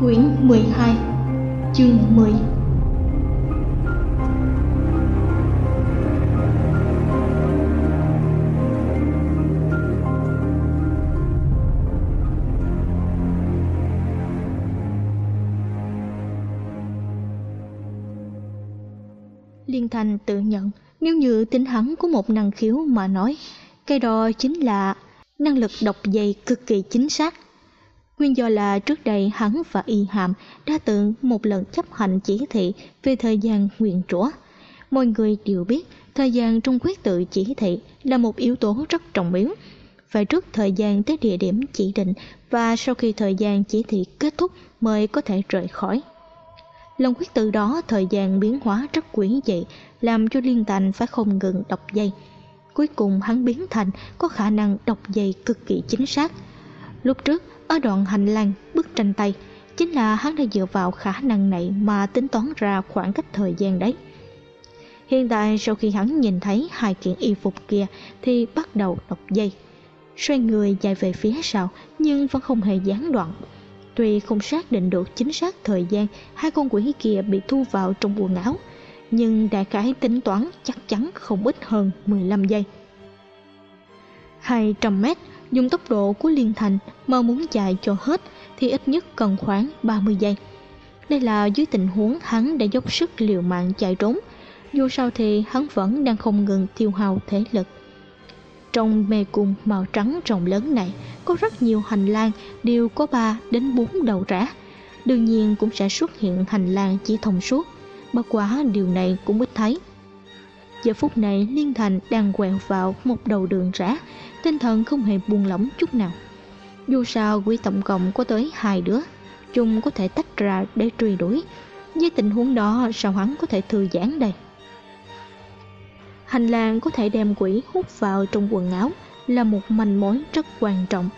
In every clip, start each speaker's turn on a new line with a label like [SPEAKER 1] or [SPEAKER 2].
[SPEAKER 1] Quyển 12 Chương 10 Liên Thành tự nhận nếu như tính hắn có một năng khiếu mà nói, cái đó chính là năng lực đọc dày cực kỳ chính xác. Nguyên do là trước đây hắn và Y Hàm đã từng một lần chấp hành chỉ thị về thời gian nguyện rủa. Mọi người đều biết thời gian trong quyết tự chỉ thị là một yếu tố rất trọng yếu. Phải trước thời gian tới địa điểm chỉ định và sau khi thời gian chỉ thị kết thúc mới có thể rời khỏi. Lần quyết tự đó thời gian biến hóa rất quỷ dị, làm cho liên thành phải không ngừng đọc dây. Cuối cùng hắn biến thành có khả năng đọc dây cực kỳ chính xác. Lúc trước ở đoạn hành lang bức tranh tay chính là hắn đã dựa vào khả năng này mà tính toán ra khoảng cách thời gian đấy. Hiện tại sau khi hắn nhìn thấy hai kiện y phục kia thì bắt đầu đọc dây. Xoay người dài về phía sau nhưng vẫn không hề gián đoạn. Tuy không xác định được chính xác thời gian hai con quỷ kia bị thu vào trong quần áo, nhưng đại khái tính toán chắc chắn không ít hơn 15 giây. 200 mét dùng tốc độ của liên thành mà muốn chạy cho hết thì ít nhất cần khoảng 30 giây. Đây là dưới tình huống hắn đã dốc sức liều mạng chạy trốn, dù sao thì hắn vẫn đang không ngừng tiêu hao thể lực. Trong mê cung màu trắng rộng lớn này có rất nhiều hành lang đều có 3 đến 4 đầu rã. Đương nhiên cũng sẽ xuất hiện hành lang chỉ thông suốt, bất quá điều này cũng ít thấy. Giờ phút này Liên Thành đang quẹo vào một đầu đường rã tinh thần không hề buông lỏng chút nào. Dù sao quỷ tổng cộng có tới hai đứa, chung có thể tách ra để truy đuổi. Với tình huống đó sao hắn có thể thư giãn đây? Hành lang có thể đem quỷ hút vào trong quần áo là một manh mối rất quan trọng.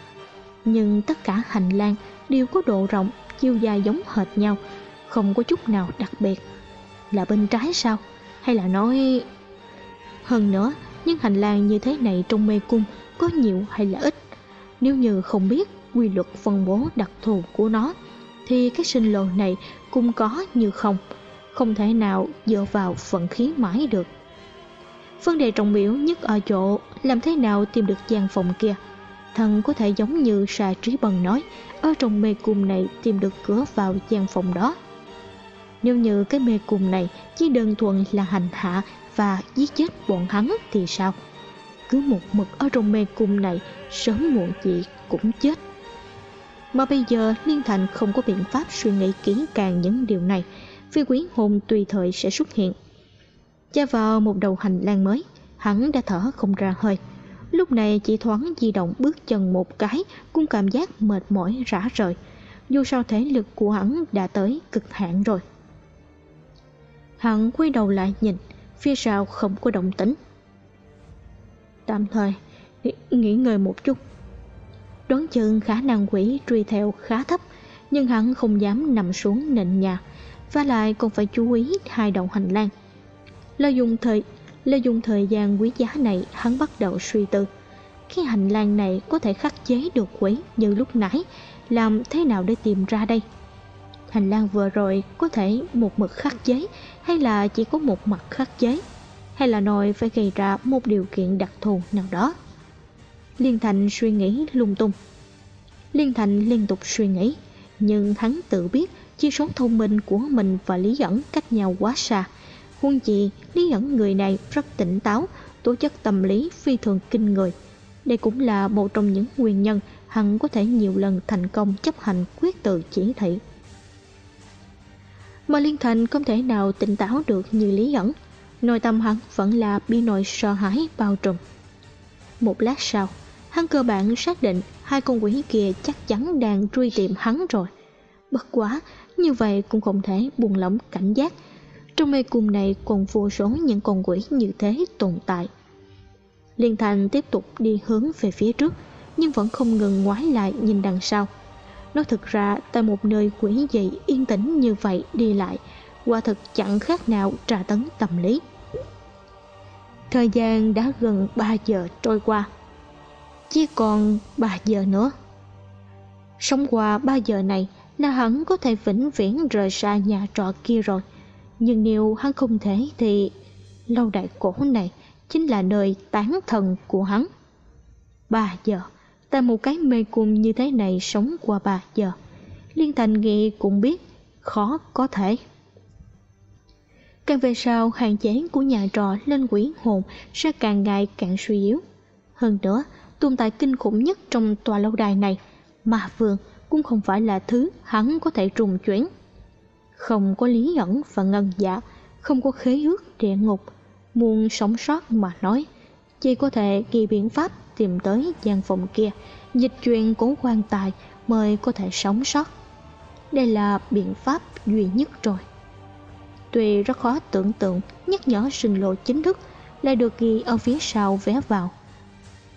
[SPEAKER 1] Nhưng tất cả hành lang đều có độ rộng, chiều dài giống hệt nhau, không có chút nào đặc biệt. Là bên trái sao? Hay là nói... Hơn nữa, những hành lang như thế này trong mê cung có nhiều hay là ít. Nếu như không biết quy luật phân bố đặc thù của nó, thì cái sinh lộ này cũng có như không, không thể nào dựa vào vận khí mãi được. Vấn đề trọng biểu nhất ở chỗ làm thế nào tìm được gian phòng kia. Thần có thể giống như Sa Trí Bần nói, ở trong mê cung này tìm được cửa vào gian phòng đó. Nếu như cái mê cung này chỉ đơn thuần là hành hạ và giết chết bọn hắn thì sao? Cứ một mực ở trong mê cung này, sớm muộn gì cũng chết. Mà bây giờ, liên thành không có biện pháp suy nghĩ kỹ càng những điều này. Vì quyến hồn tùy thời sẽ xuất hiện. Cha vào một đầu hành lang mới, hắn đã thở không ra hơi. Lúc này chỉ thoáng di động bước chân một cái, cũng cảm giác mệt mỏi rã rời. Dù sao thể lực của hắn đã tới cực hạn rồi. Hắn quay đầu lại nhìn, phía sau không có động tĩnh tạm thời nghỉ ngơi một chút. Đoán chừng khả năng quỷ truy theo khá thấp, nhưng hắn không dám nằm xuống nền nhà, và lại còn phải chú ý hai đầu hành lang. Lợi dụng thời, lợi dụng thời gian quý giá này, hắn bắt đầu suy tư. Cái hành lang này có thể khắc chế được quỷ như lúc nãy, làm thế nào để tìm ra đây? Hành lang vừa rồi có thể một mực khắc chế, hay là chỉ có một mặt khắc chế? Hay là nội phải gây ra một điều kiện đặc thù nào đó. Liên Thành suy nghĩ lung tung. Liên Thành liên tục suy nghĩ, nhưng hắn tự biết chi số thông minh của mình và Lý Dẫn cách nhau quá xa. Huân gì, Lý Dẫn người này rất tỉnh táo, tố chất tâm lý phi thường kinh người. Đây cũng là một trong những nguyên nhân hắn có thể nhiều lần thành công chấp hành quyết tự chỉ thị. Mà Liên Thành không thể nào tỉnh táo được như Lý Dẫn, Nội tâm hắn vẫn là bị nội sợ hãi bao trùm Một lát sau hắn cơ bản xác định hai con quỷ kia chắc chắn đang truy tìm hắn rồi. Bất quá, như vậy cũng không thể buông lỏng cảnh giác. Trong mê cung này còn vô số những con quỷ như thế tồn tại. Liên Thành tiếp tục đi hướng về phía trước, nhưng vẫn không ngừng ngoái lại nhìn đằng sau. Nói thực ra, tại một nơi quỷ dị yên tĩnh như vậy đi lại, quả thực chẳng khác nào trà tấn tâm lý. Thời gian đã gần 3 giờ trôi qua. Chỉ còn 3 giờ nữa. Sống qua 3 giờ này là hắn có thể vĩnh viễn rời xa nhà trọ kia rồi. Nhưng nếu hắn không thể thì lâu đại cổ này chính là nơi tán thần của hắn. Ba giờ, tại một cái mê cung như thế này sống qua ba giờ. Liên Thành nghị cũng biết, khó có thể. Càng về sau, hạn chế của nhà trọ lên quỷ hồn sẽ càng ngày càng suy yếu. Hơn nữa, tồn tại kinh khủng nhất trong tòa lâu đài này, mà vương cũng không phải là thứ hắn có thể trùng chuyển. Không có lý ẩn và ngân giả không có khế ước địa ngục, muốn sống sót mà nói, chỉ có thể ghi biện pháp tìm tới gian phòng kia, dịch chuyển cố quan tài mới có thể sống sót. Đây là biện pháp duy nhất rồi. Tuy rất khó tưởng tượng nhắc nhở sinh lộ chính thức lại được ghi ở phía sau vé vào.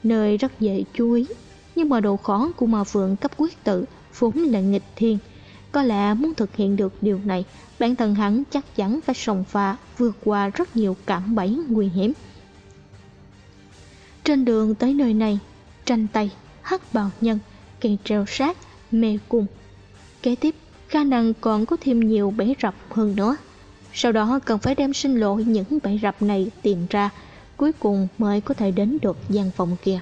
[SPEAKER 1] Nơi rất dễ chú ý, nhưng mà độ khó của ma phượng cấp quyết tự vốn là nghịch thiên. Có lẽ muốn thực hiện được điều này, bản thân hắn chắc chắn phải sòng pha vượt qua rất nhiều cảm bẫy nguy hiểm. Trên đường tới nơi này, tranh tay, hắc bào nhân, cây treo sát, mê cung. Kế tiếp, khả năng còn có thêm nhiều bẫy rập hơn nữa. Sau đó cần phải đem sinh lỗi những bẫy rập này tìm ra, cuối cùng mới có thể đến được gian phòng kia.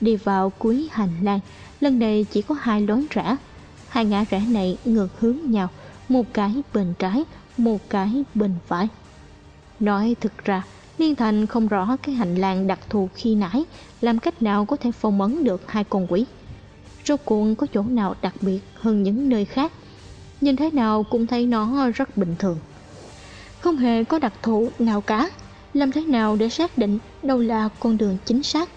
[SPEAKER 1] Đi vào cuối hành lang, lần này chỉ có hai lối rẽ. Hai ngã rẽ này ngược hướng nhau, một cái bên trái, một cái bên phải. Nói thực ra, Liên Thành không rõ cái hành lang đặc thù khi nãy làm cách nào có thể phong ấn được hai con quỷ. Rốt cuộc có chỗ nào đặc biệt hơn những nơi khác. Nhìn thế nào cũng thấy nó rất bình thường. Không hề có đặc thù nào cả. Làm thế nào để xác định đâu là con đường chính xác?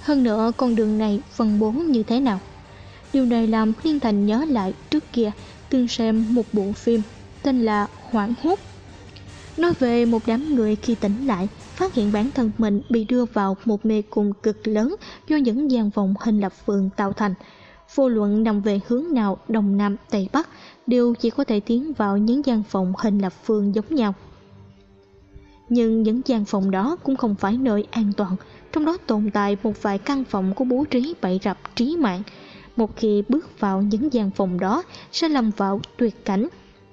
[SPEAKER 1] Hơn nữa con đường này phân bố như thế nào? Điều này làm Liên Thành nhớ lại trước kia từng xem một bộ phim tên là Hoảng hốt Nói về một đám người khi tỉnh lại, phát hiện bản thân mình bị đưa vào một mê cung cực lớn do những gian vòng hình lập phương tạo thành. Vô luận nằm về hướng nào Đông Nam, Tây Bắc đều chỉ có thể tiến vào những gian phòng hình lập phương giống nhau. Nhưng những gian phòng đó cũng không phải nơi an toàn, trong đó tồn tại một vài căn phòng có bố trí bậy rập trí mạng. Một khi bước vào những gian phòng đó sẽ lâm vào tuyệt cảnh,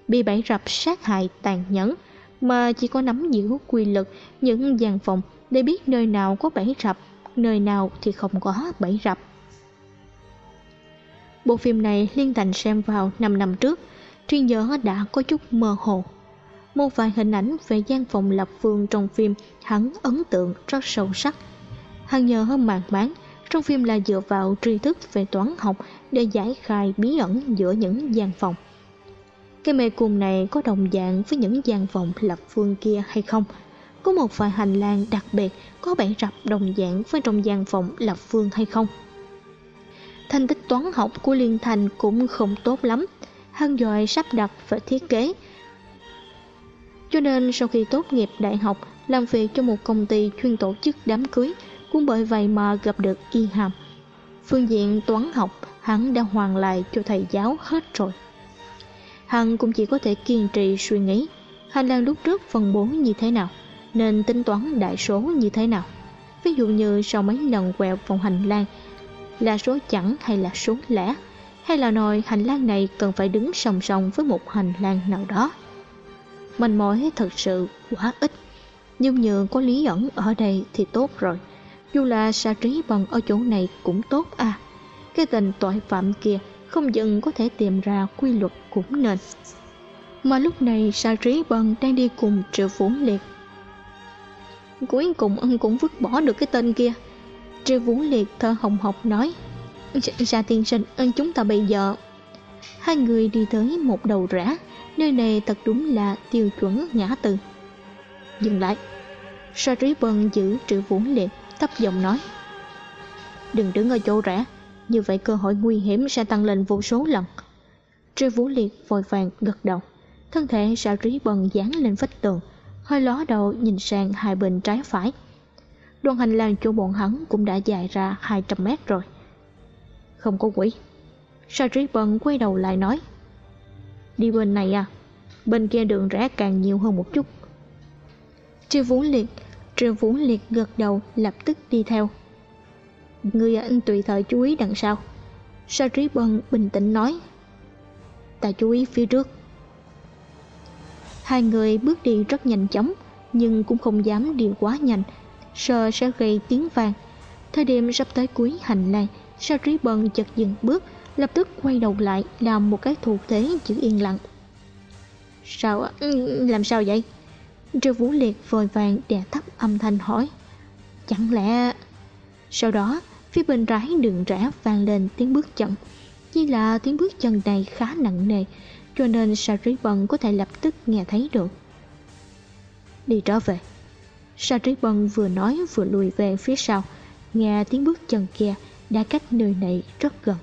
[SPEAKER 1] bị bẫy rập sát hại tàn nhẫn, mà chỉ có nắm giữ quy luật những gian phòng để biết nơi nào có bẫy rập, nơi nào thì không có bẫy rập. Bộ phim này Liên Thành xem vào 5 năm trước, trí nhớ đã có chút mơ hồ. Một vài hình ảnh về gian phòng lập phương trong phim hắn ấn tượng rất sâu sắc. Hắn nhớ hơn màn bán, trong phim là dựa vào tri thức về toán học để giải khai bí ẩn giữa những gian phòng. Cái mê cung này có đồng dạng với những gian phòng lập phương kia hay không? Có một vài hành lang đặc biệt có bẫy rập đồng dạng với trong gian phòng lập phương hay không? Thành tích toán học của Liên Thành cũng không tốt lắm. Hân giỏi sắp đặt và thiết kế. Cho nên sau khi tốt nghiệp đại học, làm việc cho một công ty chuyên tổ chức đám cưới, cũng bởi vậy mà gặp được Y Hàm. Phương diện toán học, hắn đã hoàn lại cho thầy giáo hết rồi. Hắn cũng chỉ có thể kiên trì suy nghĩ hành lang lúc trước phân bố như thế nào, nên tính toán đại số như thế nào. Ví dụ như sau mấy lần quẹo vòng hành lang là số chẵn hay là số lẻ, hay là nồi hành lang này cần phải đứng song song với một hành lang nào đó. Mình mối thật sự quá ít, nhưng nhờ có lý ẩn ở đây thì tốt rồi. Dù là sa trí bằng ở chỗ này cũng tốt à. Cái tình tội phạm kia không dừng có thể tìm ra quy luật cũng nên. Mà lúc này Sa Trí Bần đang đi cùng Triệu phủ Liệt. Cuối cùng ân cũng vứt bỏ được cái tên kia. Triệu Vũ Liệt thơ hồng hộc nói Ra tiên sinh ơn chúng ta bây giờ. Hai người đi tới một đầu rã Nơi này thật đúng là tiêu chuẩn ngã từ Dừng lại. Sa Trí Bần giữ Triệu Vũ Liệt thấp giọng nói đừng đứng ở chỗ rã, như vậy cơ hội nguy hiểm sẽ tăng lên vô số lần. Trư Vũ Liệt vội vàng gật đầu. Thân thể Sa trí bần dán lên vách tường hơi ló đầu nhìn sang hai bên trái phải đoạn hành lang chỗ bọn hắn cũng đã dài ra 200 mét rồi. Không có quỷ. Sa trí bần quay đầu lại nói, đi bên này à bên kia đường rẽ càng nhiều hơn một chút. Triệu Vũ Liệt Triệu Vũ Liệt gật đầu, lập tức đi theo. Người anh tùy thời chú ý đằng sau. Sa Trí Bân bình tĩnh nói, Ta chú ý phía trước. Hai người bước đi rất nhanh chóng, Nhưng cũng không dám đi quá nhanh Sợ sẽ gây tiếng vang. Thời điểm sắp tới cuối hành lang, Sa Trí Bần chợt dừng bước, Lập tức quay đầu lại Làm một cái thủ thế chữ yên lặng. Sao Làm sao vậy? Trư Vũ Liệt vội vàng đè thấp âm thanh hỏi. Chẳng lẽ Sau đó, phía bên trái đường rẽ vang lên tiếng bước chân. Chỉ là tiếng bước chân này khá nặng nề, Cho nên Saribon có thể lập tức nghe thấy được. Đi trở về. Saribon vừa nói vừa lùi về phía sau, Nghe tiếng bước chân kia đã cách nơi này rất gần.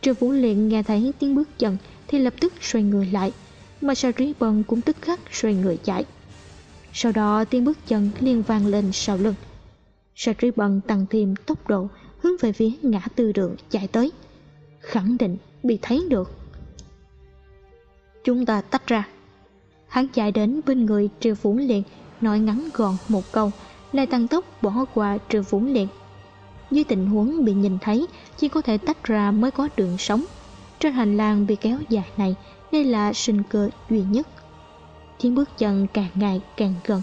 [SPEAKER 1] Trương Vũ liền nghe thấy tiếng bước chân Thì lập tức xoay người lại, Mà Saribon cũng tức khắc xoay người chạy. Sau đó tiếng bước chân liên vang lên sau lưng. Saribon tăng thêm tốc độ, hướng về phía ngã tư đường chạy tới, khẳng định bị thấy được. Chúng ta tách ra. Hắn chạy đến bên người triều vũ liền nói ngắn gọn một câu, lại tăng tốc bỏ qua triều vũ liệt dưới tình huống bị nhìn thấy, chỉ có thể tách ra mới có đường sống. Trên hành lang bị kéo dài này, đây là sinh cơ duy nhất. Tiếng bước chân càng ngày càng gần,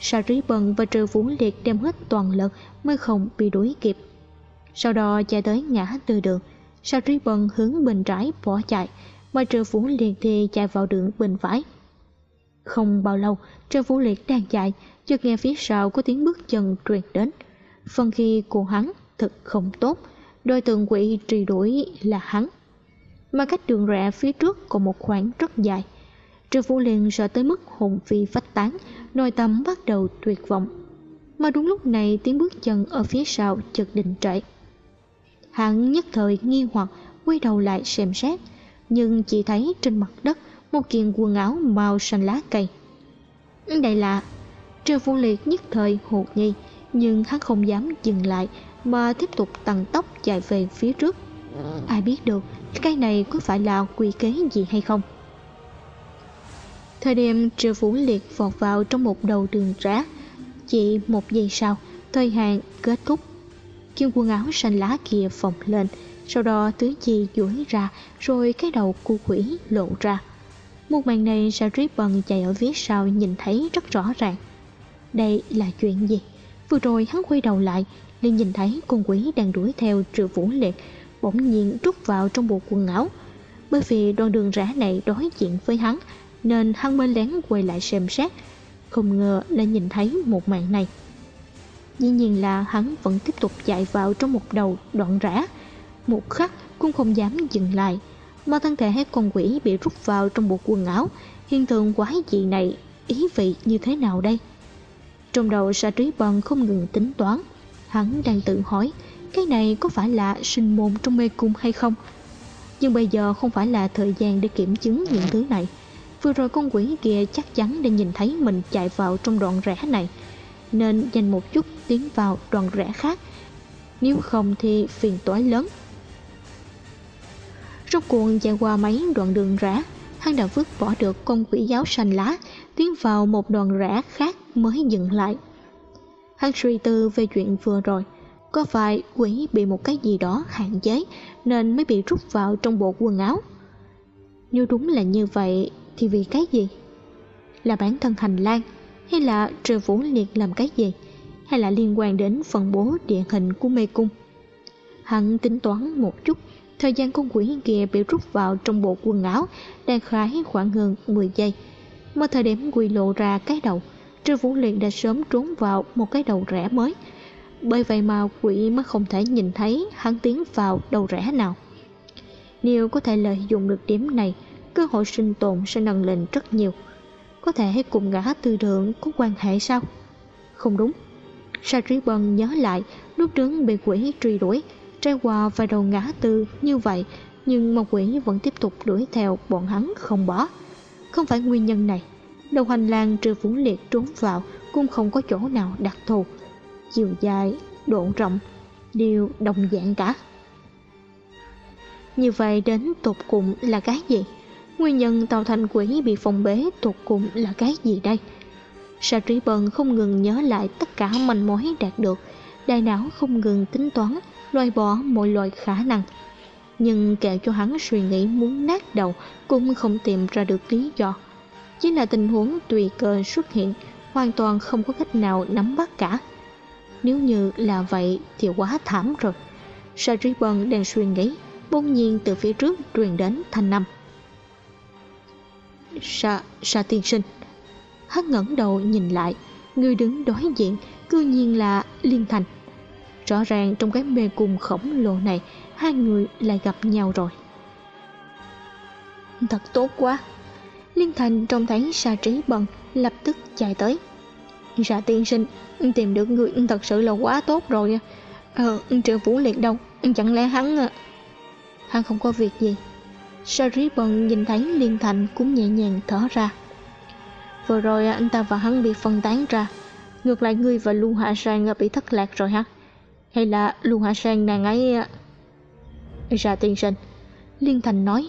[SPEAKER 1] sa rí bần và trừ vũ liệt đem hết toàn lực mới không bị đuổi kịp. Sau đó chạy tới ngã tư đường, sa rí bần hướng bên trái bỏ chạy, mà trừ vũ liệt thì chạy vào đường bên phải không bao lâu Trần vũ liệt đang chạy chợt nghe phía sau có tiếng bước chân truyền đến phần khi của hắn thật không tốt đôi tượng quỷ truy đuổi là hắn mà cách đường rẽ phía trước còn một khoảng rất dài Trần Vũ liền sợ tới mức hồn phi phách tán, nội tâm bắt đầu tuyệt vọng. Mà đúng lúc này tiếng bước chân ở phía sau chợt đình trệ. Hắn nhất thời nghi hoặc quay đầu lại xem xét, nhưng chỉ thấy trên mặt đất một kiện quần áo màu xanh lá cây. Đây là trương Vũ Liệt nhất thời hụt nhi nhưng hắn không dám dừng lại mà tiếp tục tăng tốc chạy về phía trước. Ai biết được cái này có phải là quy kế gì hay không? Thời điểm trương vũ liệt vọt vào trong một đầu đường rã Chỉ một giây sau, Thời hạn kết thúc Kim quần áo xanh lá kia phồng lên, Sau đó tứ chi duỗi ra, Rồi cái đầu cu quỷ lộ ra một màn này sao Ribbon Bần chạy ở phía sau nhìn thấy rất rõ ràng. Đây là chuyện gì? Vừa rồi hắn quay đầu lại, liền nhìn thấy con quỷ đang đuổi theo triệu vũ liệt, Bỗng nhiên rút vào trong bộ quần áo. Bởi vì đoạn đường rã này đối diện với hắn, nên hắn mới lén quay lại xem xét, không ngờ lại nhìn thấy một màn này. Dĩ nhiên là hắn vẫn tiếp tục chạy vào trong một đầu đoạn rã. Một khắc, cũng không dám dừng lại mà thân thể hai con quỷ bị rút vào trong bộ quần áo. Hiện tượng quái dị này, ý vị như thế nào đây? Trong đầu sa trí bần không ngừng tính toán. Hắn đang tự hỏi, cái này có phải là sinh môn trong mê cung hay không? Nhưng bây giờ không phải là thời gian để kiểm chứng những thứ này. Vừa rồi con quỷ kia chắc chắn đã nhìn thấy mình chạy vào trong đoạn rẽ này. Nên dành một chút tiến vào đoạn rẽ khác. Nếu không thì phiền toái lớn. Rốt cuộc chạy qua mấy đoạn đường rẽ Hắn đã vứt bỏ được con quỷ giáo xanh lá, Tiến vào một đoạn rẽ khác mới dừng lại. Hắn suy tư về chuyện vừa rồi, Có phải quỷ bị một cái gì đó hạn chế Nên mới bị rút vào trong bộ quần áo? Nếu đúng là như vậy thì vì cái gì? Là bản thân hành lang, hay là trời vũ liệt làm cái gì? Hay là liên quan đến phần bố địa hình của mê cung? Hắn tính toán một chút thời gian con quỷ kia bị rút vào trong bộ quần áo đang khái khoảng hơn 10 giây. Mà thời điểm quỳ lộ ra cái đầu, Trư Vũ liền đã sớm trốn vào một cái đầu rẽ mới. Bởi vậy mà quỷ mới không thể nhìn thấy hắn tiến vào đầu rẽ nào. Nếu có thể lợi dụng được điểm này, cơ hội sinh tồn sẽ nâng lên rất nhiều. Có thể cùng ngã tư đường có quan hệ sao? Không đúng. Sa Trí bân nhớ lại, lúc trước bị quỷ truy đuổi trải qua vài đầu ngã tư như vậy, nhưng ma quỷ vẫn tiếp tục đuổi theo bọn hắn không bỏ. Không phải nguyên nhân này, đầu hành lang trừ vũ liệt trốn vào cũng không có chỗ nào đặc thù. Chiều dài, độ rộng, đều đồng dạng cả. Như vậy đến tột cùng là cái gì? Nguyên nhân tạo thành quỷ bị phong bế tột cùng là cái gì đây? Sa trí bần không ngừng nhớ lại tất cả manh mối đạt được, đại não không ngừng tính toán loại bỏ mọi loại khả năng. Nhưng kệ cho hắn suy nghĩ muốn nát đầu cũng không tìm ra được lý do. Chỉ là tình huống tùy cơ xuất hiện hoàn toàn không có cách nào nắm bắt cả. Nếu như là vậy thì quá thảm rồi. Sariban đang suy nghĩ bỗng nhiên từ phía trước truyền đến thanh năm Sa, Sa tiên sinh. Hắn ngẩng đầu nhìn lại Người đứng đối diện cư nhiên là Liên Thành. Rõ ràng trong cái mê cung khổng lồ này Hai người lại gặp nhau rồi. Thật tốt quá. Liên Thành trông thấy Sa Trí Bần Lập tức chạy tới. Sa tiên sinh Tìm được người thật sự là quá tốt rồi. Ờ, triệu vũ liệt đâu? Chẳng lẽ hắn à? Hắn không có việc gì. Sa trí bần nhìn thấy Liên Thành cũng nhẹ nhàng thở ra. Vừa rồi anh ta và hắn bị phân tán ra. Ngược lại ngươi và Lưu Hạ Sang ờ, bị thất lạc rồi hả? Hay là Lưu Hạ Sang nàng ấy ờ, Ra tiên sinh. Liên Thành nói.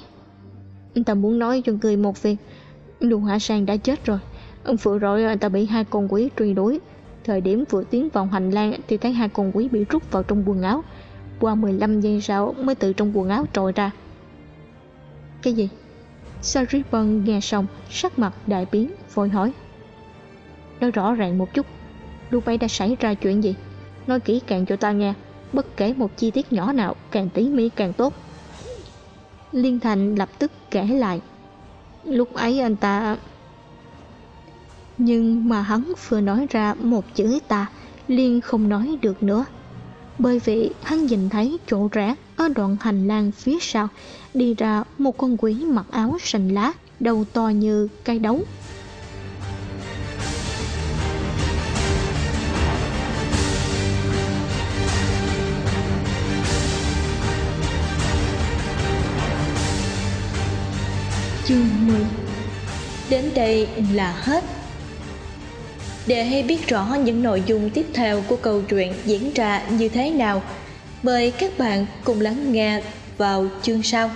[SPEAKER 1] Ta muốn nói cho người một việc. Lưu Hạ Sang đã chết rồi. Vừa rồi ờ, ta bị hai con quỷ truy đuổi. Thời điểm vừa tiến vào hành lang Thì thấy hai con quỷ bị rút vào trong quần áo. Qua 15 giây sau mới từ trong quần áo trồi ra. Cái gì? Saripon nghe xong, Sắc mặt đại biến, vội hỏi. Nói rõ ràng một chút. Lúc ấy đã xảy ra chuyện gì? Nói kỹ càng cho ta nghe, Bất kể một chi tiết nhỏ nào, Càng tỉ mỉ càng tốt. Liên Thành lập tức kể lại. Lúc ấy anh ta nhưng mà hắn vừa nói ra một chữ ta Liên không nói được nữa. Bởi vì hắn nhìn thấy chỗ rẽ Ở đoạn hành lang phía sau, Đi ra một con quỷ mặc áo sành lá, Đầu to như cây đấu.
[SPEAKER 2] Chương 10 Đến đây là hết để hay biết rõ những nội dung tiếp theo của câu chuyện diễn ra như thế nào, mời các bạn cùng lắng nghe vào chương sau.